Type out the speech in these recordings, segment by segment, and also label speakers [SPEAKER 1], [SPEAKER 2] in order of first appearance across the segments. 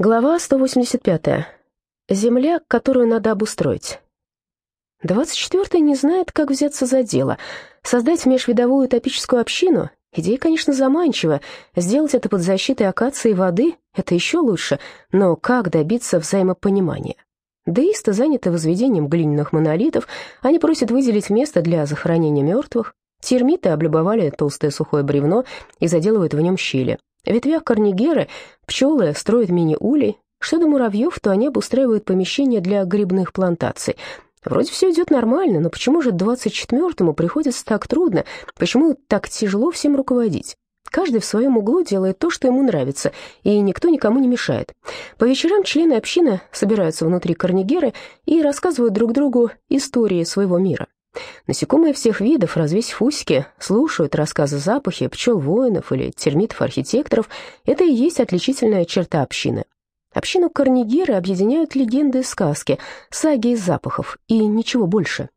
[SPEAKER 1] Глава 185. Земля, которую надо обустроить. 24-й не знает, как взяться за дело. Создать межвидовую утопическую общину? Идея, конечно, заманчивая. Сделать это под защитой акации и воды — это еще лучше. Но как добиться взаимопонимания? Деисты заняты возведением глиняных монолитов. Они просят выделить место для захоронения мертвых. Термиты облюбовали толстое сухое бревно и заделывают в нем щели. В ветвях корнигеры пчелы строят мини-улей. Что до муравьев, то они обустраивают помещения для грибных плантаций. Вроде все идет нормально, но почему же 24-му приходится так трудно? Почему так тяжело всем руководить? Каждый в своем углу делает то, что ему нравится, и никто никому не мешает. По вечерам члены общины собираются внутри корнигеры и рассказывают друг другу истории своего мира. Насекомые всех видов, развесив усики, слушают рассказы запахи пчел-воинов или термитов-архитекторов. Это и есть отличительная черта общины. Общину Корнигеры объединяют легенды и сказки, саги из запахов и ничего больше.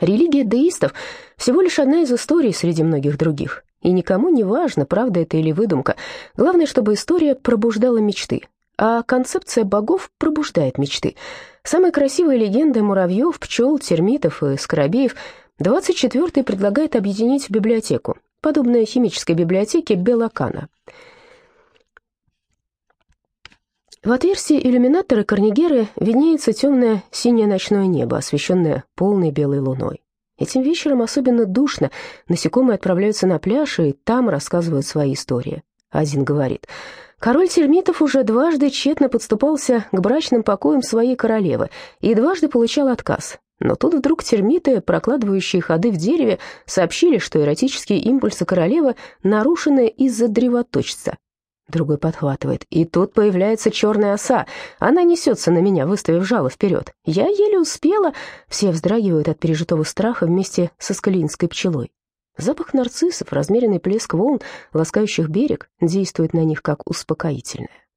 [SPEAKER 1] Религия деистов – всего лишь одна из историй среди многих других. И никому не важно, правда это или выдумка. Главное, чтобы история пробуждала мечты, а концепция богов пробуждает мечты. Самые красивые легенды муравьев, пчел, термитов и скоробеев 24-й предлагает объединить в библиотеку, подобно химической библиотеке Белакана. В отверстии иллюминатора Корнигеры виднеется темное синее ночное небо, освещенное полной белой луной. Этим вечером особенно душно, насекомые отправляются на пляж и там рассказывают свои истории. Один говорит, король термитов уже дважды тщетно подступался к брачным покоям своей королевы и дважды получал отказ. Но тут вдруг термиты, прокладывающие ходы в дереве, сообщили, что эротические импульсы королевы нарушены из-за древоточца. Другой подхватывает, и тут появляется черная оса. Она несется на меня, выставив жало вперед. Я еле успела. Все вздрагивают от пережитого страха вместе со скалинской пчелой. Запах нарциссов, размеренный плеск волн, ласкающих берег, действует на них как успокоительное.